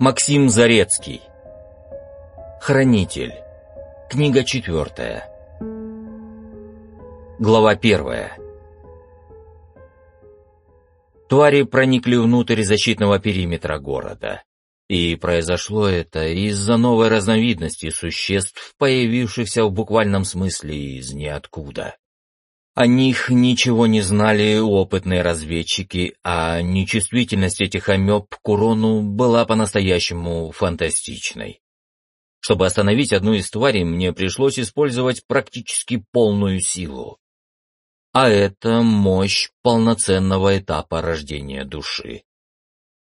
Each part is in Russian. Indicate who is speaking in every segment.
Speaker 1: Максим Зарецкий. Хранитель. Книга четвертая. Глава первая. Твари проникли внутрь защитного периметра города. И произошло это из-за новой разновидности существ, появившихся в буквальном смысле из ниоткуда. О них ничего не знали опытные разведчики, а нечувствительность этих амеб к урону была по-настоящему фантастичной. Чтобы остановить одну из тварей, мне пришлось использовать практически полную силу. А это мощь полноценного этапа рождения души.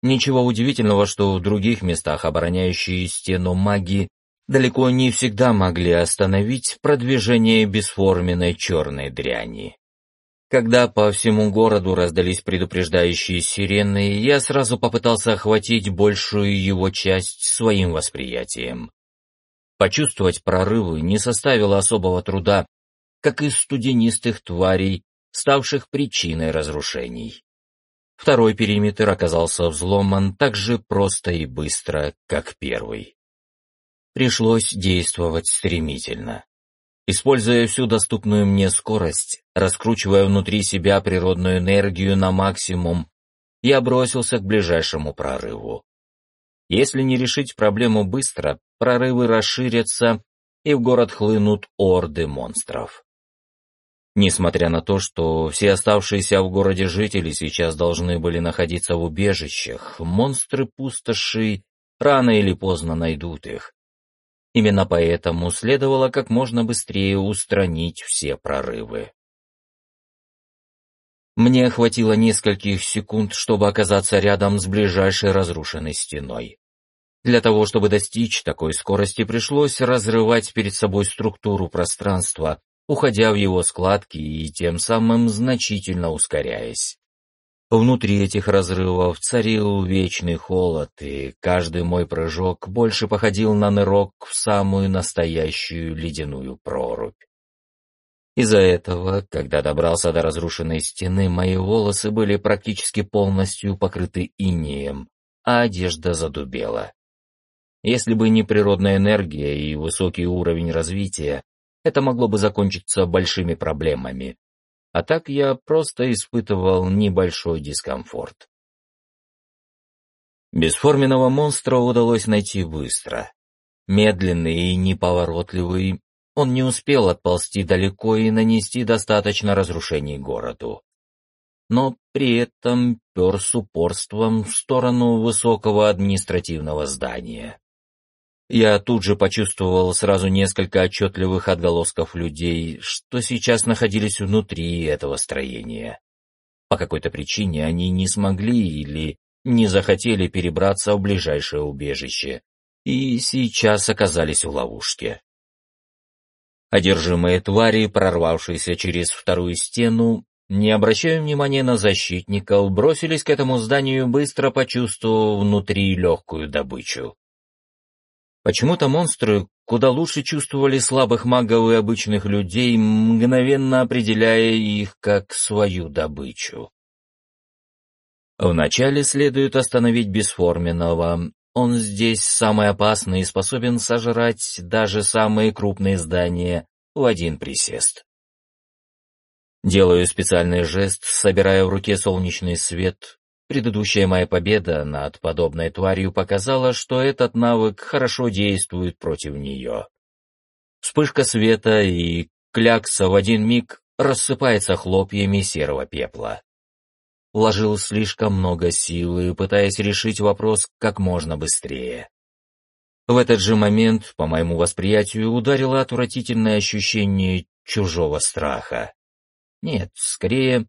Speaker 1: Ничего удивительного, что в других местах обороняющие стену маги далеко не всегда могли остановить продвижение бесформенной черной дряни. Когда по всему городу раздались предупреждающие сирены, я сразу попытался охватить большую его часть своим восприятием. Почувствовать прорывы не составило особого труда, как и студенистых тварей, ставших причиной разрушений. Второй периметр оказался взломан так же просто и быстро, как первый. Пришлось действовать стремительно. Используя всю доступную мне скорость, раскручивая внутри себя природную энергию на максимум, я бросился к ближайшему прорыву. Если не решить проблему быстро, прорывы расширятся, и в город хлынут орды монстров. Несмотря на то, что все оставшиеся в городе жители сейчас должны были находиться в убежищах, монстры пустоши рано или поздно найдут их, Именно поэтому следовало как можно быстрее устранить все прорывы. Мне хватило нескольких секунд, чтобы оказаться рядом с ближайшей разрушенной стеной. Для того, чтобы достичь такой скорости, пришлось разрывать перед собой структуру пространства, уходя в его складки и тем самым значительно ускоряясь. Внутри этих разрывов царил вечный холод, и каждый мой прыжок больше походил на нырок в самую настоящую ледяную прорубь. Из-за этого, когда добрался до разрушенной стены, мои волосы были практически полностью покрыты инеем, а одежда задубела. Если бы не природная энергия и высокий уровень развития, это могло бы закончиться большими проблемами, а так я просто испытывал небольшой дискомфорт. Бесформенного монстра удалось найти быстро. Медленный и неповоротливый, он не успел отползти далеко и нанести достаточно разрушений городу. Но при этом пер с упорством в сторону высокого административного здания. Я тут же почувствовал сразу несколько отчетливых отголосков людей, что сейчас находились внутри этого строения. По какой-то причине они не смогли или не захотели перебраться в ближайшее убежище, и сейчас оказались в ловушке. Одержимые твари, прорвавшиеся через вторую стену, не обращая внимания на защитников, бросились к этому зданию, быстро почувствовав внутри легкую добычу. Почему-то монстры куда лучше чувствовали слабых магов и обычных людей, мгновенно определяя их как свою добычу. Вначале следует остановить бесформенного. Он здесь самый опасный и способен сожрать даже самые крупные здания в один присест. Делаю специальный жест, собирая в руке солнечный свет, Предыдущая моя победа над подобной тварью показала, что этот навык хорошо действует против нее. Вспышка света и клякса в один миг рассыпается хлопьями серого пепла. Вложил слишком много силы, пытаясь решить вопрос как можно быстрее. В этот же момент, по моему восприятию, ударило отвратительное ощущение чужого страха. Нет, скорее,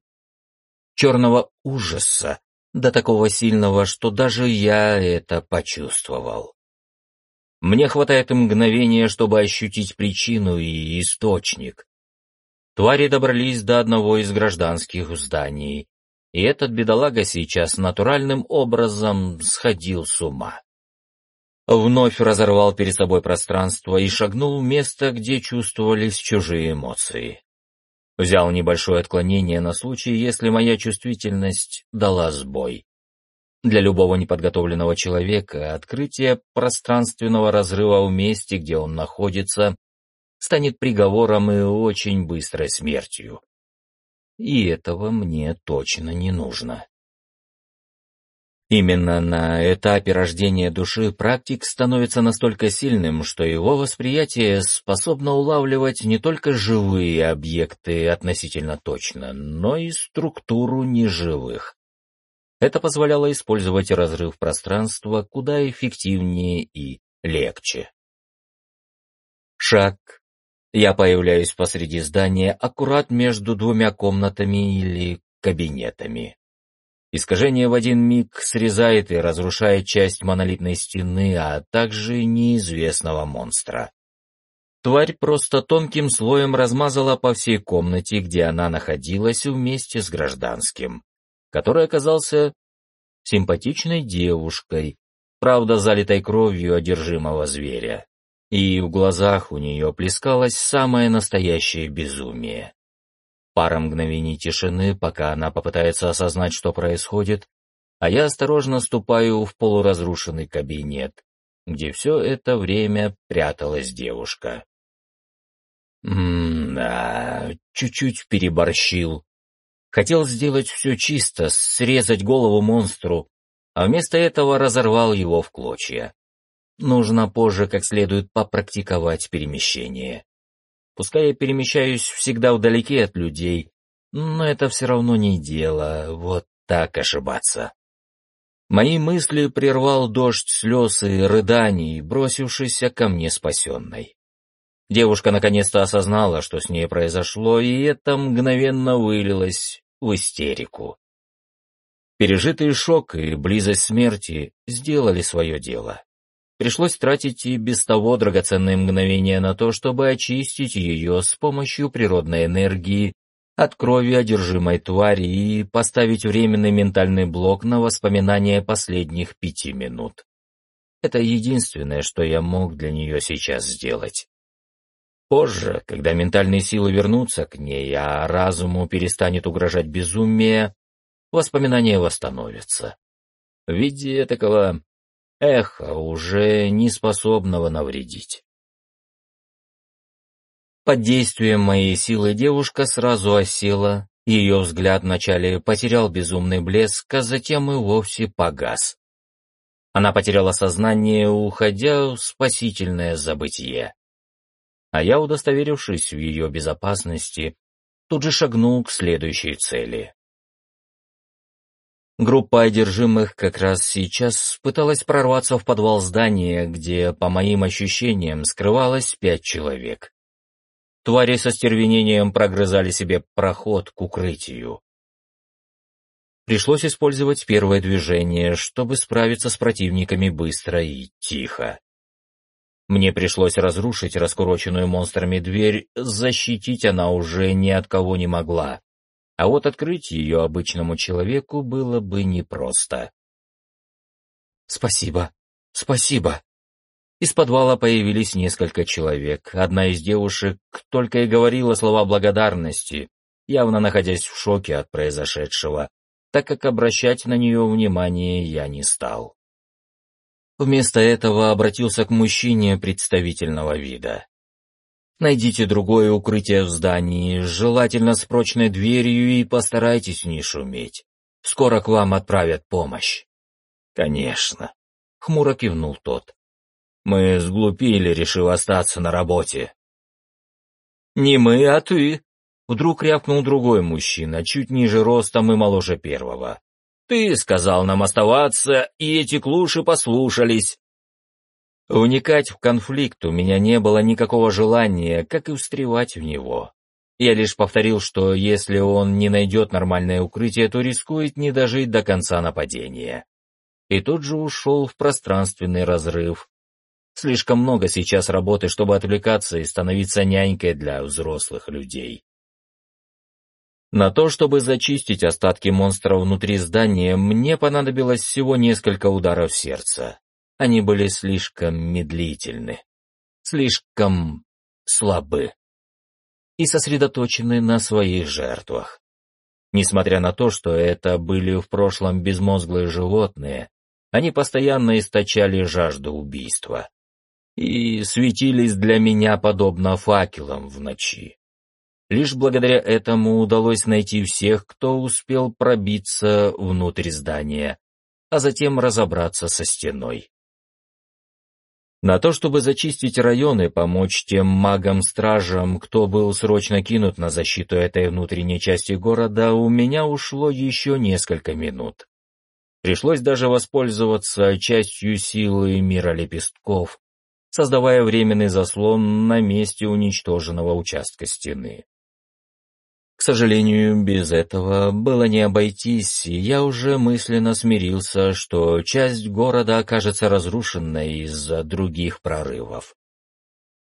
Speaker 1: черного ужаса, до такого сильного, что даже я это почувствовал. Мне хватает мгновения, чтобы ощутить причину и источник. Твари добрались до одного из гражданских зданий, и этот бедолага сейчас натуральным образом сходил с ума. Вновь разорвал перед собой пространство и шагнул в место, где чувствовались чужие эмоции. Взял небольшое отклонение на случай, если моя чувствительность дала сбой. Для любого неподготовленного человека открытие пространственного разрыва в месте, где он находится, станет приговором и очень быстрой смертью. И этого мне точно не нужно. Именно на этапе рождения души практик становится настолько сильным, что его восприятие способно улавливать не только живые объекты относительно точно, но и структуру неживых. Это позволяло использовать разрыв пространства куда эффективнее и легче. Шаг. Я появляюсь посреди здания, аккурат между двумя комнатами или кабинетами. Искажение в один миг срезает и разрушает часть монолитной стены, а также неизвестного монстра. Тварь просто тонким слоем размазала по всей комнате, где она находилась вместе с гражданским, который оказался симпатичной девушкой, правда залитой кровью одержимого зверя. И в глазах у нее плескалось самое настоящее безумие. Пара мгновений тишины, пока она попытается осознать, что происходит, а я осторожно ступаю в полуразрушенный кабинет, где все это время пряталась девушка. М-да, чуть-чуть переборщил. Хотел сделать все чисто, срезать голову монстру, а вместо этого разорвал его в клочья. Нужно позже как следует попрактиковать перемещение. Пускай я перемещаюсь всегда вдалеке от людей, но это все равно не дело, вот так ошибаться. Мои мысли прервал дождь слез и рыданий, бросившийся ко мне спасенной. Девушка наконец-то осознала, что с ней произошло, и это мгновенно вылилось в истерику. Пережитый шок и близость смерти сделали свое дело. Пришлось тратить и без того драгоценные мгновения на то, чтобы очистить ее с помощью природной энергии от крови одержимой твари и поставить временный ментальный блок на воспоминания последних пяти минут. Это единственное, что я мог для нее сейчас сделать. Позже, когда ментальные силы вернутся к ней, а разуму перестанет угрожать безумие, воспоминания восстановятся. В виде такого эхо, уже не способного навредить. Под действием моей силы девушка сразу осела, ее взгляд вначале потерял безумный блеск, а затем и вовсе погас. Она потеряла сознание, уходя в спасительное забытие. А я, удостоверившись в ее безопасности, тут же шагнул к следующей цели. Группа одержимых как раз сейчас пыталась прорваться в подвал здания, где, по моим ощущениям, скрывалось пять человек. Твари со стервенением прогрызали себе проход к укрытию. Пришлось использовать первое движение, чтобы справиться с противниками быстро и тихо. Мне пришлось разрушить раскуроченную монстрами дверь, защитить она уже ни от кого не могла а вот открыть ее обычному человеку было бы непросто. «Спасибо, спасибо!» Из подвала появились несколько человек. Одна из девушек только и говорила слова благодарности, явно находясь в шоке от произошедшего, так как обращать на нее внимание я не стал. Вместо этого обратился к мужчине представительного вида. Найдите другое укрытие в здании, желательно с прочной дверью, и постарайтесь не шуметь. Скоро к вам отправят помощь. Конечно, хмуро кивнул тот. Мы сглупили, решив остаться на работе. Не мы, а ты. Вдруг рявкнул другой мужчина, чуть ниже ростом и моложе первого. Ты сказал нам оставаться, и эти клуши послушались. Уникать в конфликт у меня не было никакого желания, как и встревать в него. Я лишь повторил, что если он не найдет нормальное укрытие, то рискует не дожить до конца нападения. И тут же ушел в пространственный разрыв. Слишком много сейчас работы, чтобы отвлекаться и становиться нянькой для взрослых людей. На то, чтобы зачистить остатки монстра внутри здания, мне понадобилось всего несколько ударов сердца. Они были слишком медлительны, слишком слабы и сосредоточены на своих жертвах. Несмотря на то, что это были в прошлом безмозглые животные, они постоянно источали жажду убийства и светились для меня подобно факелам в ночи. Лишь благодаря этому удалось найти всех, кто успел пробиться внутрь здания, а затем разобраться со стеной. На то, чтобы зачистить район и помочь тем магам-стражам, кто был срочно кинут на защиту этой внутренней части города, у меня ушло еще несколько минут. Пришлось даже воспользоваться частью силы мира лепестков, создавая временный заслон на месте уничтоженного участка стены. К сожалению, без этого было не обойтись, и я уже мысленно смирился, что часть города окажется разрушенной из-за других прорывов.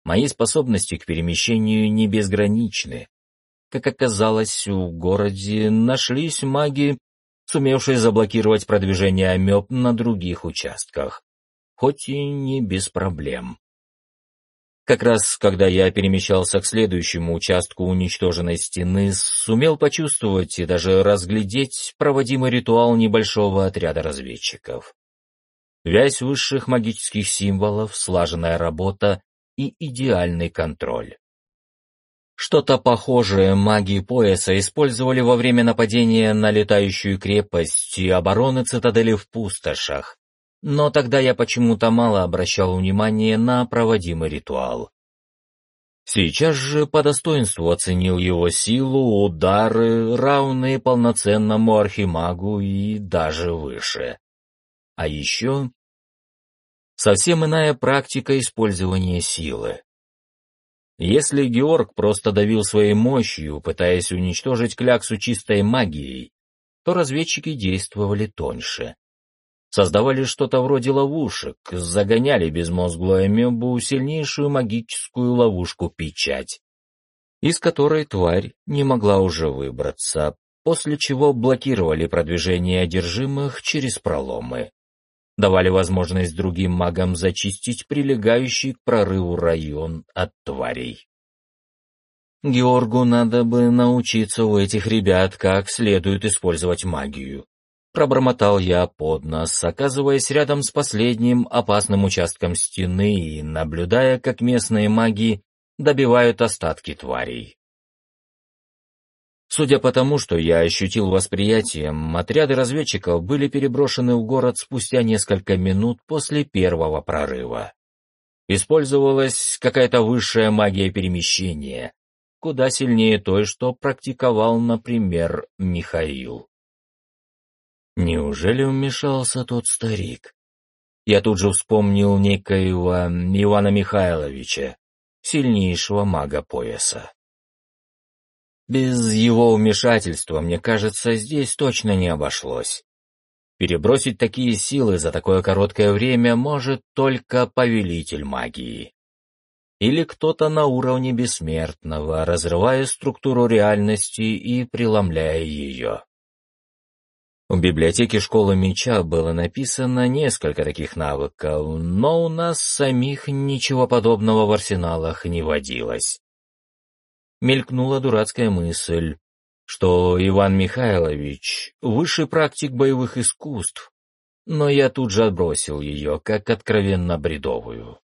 Speaker 1: Мои способности к перемещению не безграничны. Как оказалось, в городе нашлись маги, сумевшие заблокировать продвижение амеб на других участках, хоть и не без проблем. Как раз, когда я перемещался к следующему участку уничтоженной стены, сумел почувствовать и даже разглядеть проводимый ритуал небольшого отряда разведчиков. Вязь высших магических символов, слаженная работа и идеальный контроль. Что-то похожее маги пояса использовали во время нападения на летающую крепость и обороны цитадели в пустошах, но тогда я почему-то мало обращал внимания на проводимый ритуал. Сейчас же по достоинству оценил его силу, удары, равные полноценному архимагу и даже выше. А еще совсем иная практика использования силы. Если Георг просто давил своей мощью, пытаясь уничтожить кляксу чистой магией, то разведчики действовали тоньше создавали что-то вроде ловушек, загоняли безмозглую амебу сильнейшую магическую ловушку-печать, из которой тварь не могла уже выбраться, после чего блокировали продвижение одержимых через проломы. Давали возможность другим магам зачистить прилегающий к прорыву район от тварей. Георгу надо бы научиться у этих ребят, как следует использовать магию. Пробормотал я под нос, оказываясь рядом с последним опасным участком стены и наблюдая, как местные маги добивают остатки тварей. Судя по тому, что я ощутил восприятием, отряды разведчиков были переброшены в город спустя несколько минут после первого прорыва. Использовалась какая-то высшая магия перемещения, куда сильнее той, что практиковал, например, Михаил. Неужели вмешался тот старик? Я тут же вспомнил некоего Ивана Михайловича, сильнейшего мага пояса. Без его вмешательства, мне кажется, здесь точно не обошлось. Перебросить такие силы за такое короткое время может только повелитель магии. Или кто-то на уровне бессмертного, разрывая структуру реальности и преломляя ее. В библиотеке школы меча было написано несколько таких навыков, но у нас самих ничего подобного в арсеналах не водилось. Мелькнула дурацкая мысль, что Иван Михайлович — высший практик боевых искусств, но я тут же отбросил ее, как откровенно бредовую.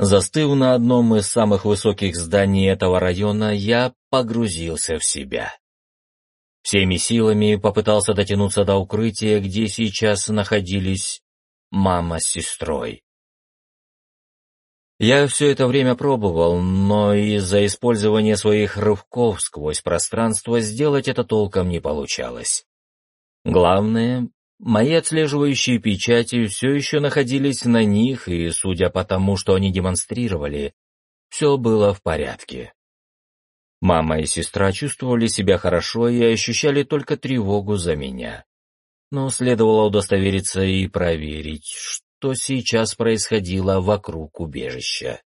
Speaker 1: Застыв на одном из самых высоких зданий этого района, я погрузился в себя. Всеми силами попытался дотянуться до укрытия, где сейчас находились мама с сестрой. Я все это время пробовал, но из-за использования своих рывков сквозь пространство сделать это толком не получалось. Главное, мои отслеживающие печати все еще находились на них, и, судя по тому, что они демонстрировали, все было в порядке. Мама и сестра чувствовали себя хорошо и ощущали только тревогу за меня. Но следовало удостовериться и проверить, что сейчас происходило вокруг убежища.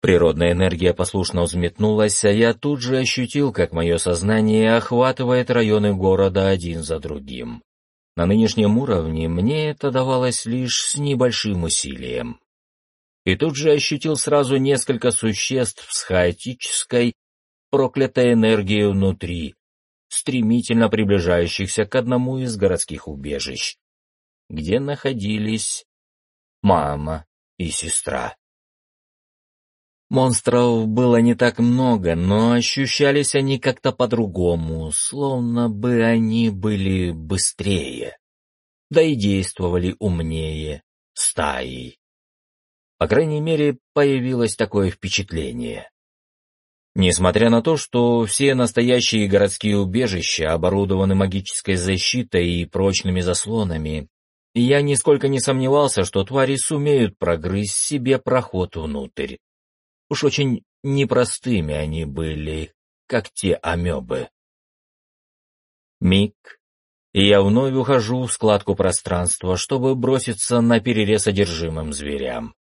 Speaker 1: Природная энергия послушно взметнулась, а я тут же ощутил, как мое сознание охватывает районы города один за другим. На нынешнем уровне мне это давалось лишь с небольшим усилием. И тут же ощутил сразу несколько существ с хаотической проклятой энергией внутри, стремительно приближающихся к одному из городских убежищ, где находились мама и сестра. Монстров было не так много, но ощущались они как-то по-другому, словно бы они были быстрее, да и действовали умнее, стаей. По крайней мере, появилось такое впечатление. Несмотря на то, что все настоящие городские убежища оборудованы магической защитой и прочными заслонами, я нисколько не сомневался, что твари сумеют прогрызть себе проход внутрь. Уж очень непростыми они были, как те амебы. Миг, и я вновь ухожу в складку пространства, чтобы броситься на перерез одержимым зверям.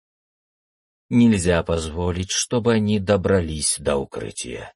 Speaker 1: Нельзя позволить, чтобы они добрались до укрытия.